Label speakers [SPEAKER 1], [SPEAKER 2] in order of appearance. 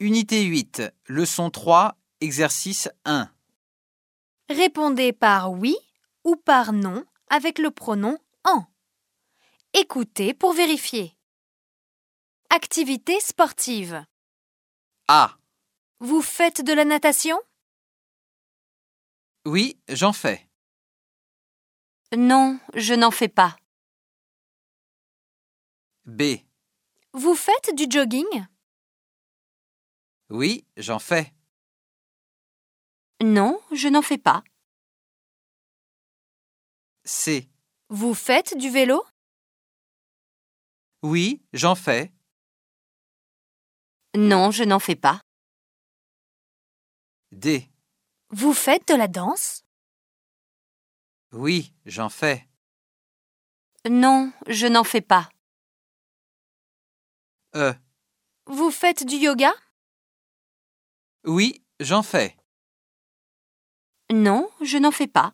[SPEAKER 1] Unité 8, leçon 3, exercice 1.
[SPEAKER 2] Répondez par oui ou par non avec le pronom en. Écoutez pour vérifier. Activité sportive.
[SPEAKER 1] A.
[SPEAKER 2] Vous faites de la natation?
[SPEAKER 1] Oui, j'en fais.
[SPEAKER 3] Non, je n'en fais pas.
[SPEAKER 1] B.
[SPEAKER 2] Vous faites du jogging?
[SPEAKER 1] Oui, j'en fais.
[SPEAKER 3] Non, je n'en fais pas.
[SPEAKER 1] C.
[SPEAKER 2] Vous faites du vélo?
[SPEAKER 1] Oui, j'en fais.
[SPEAKER 3] Non, je n'en fais pas.
[SPEAKER 1] D.
[SPEAKER 2] Vous faites de la danse?
[SPEAKER 1] Oui, j'en fais.
[SPEAKER 3] Non, je n'en fais pas.
[SPEAKER 1] E.
[SPEAKER 2] Vous faites du yoga?
[SPEAKER 1] Oui, j'en fais.
[SPEAKER 3] Non, je n'en fais pas.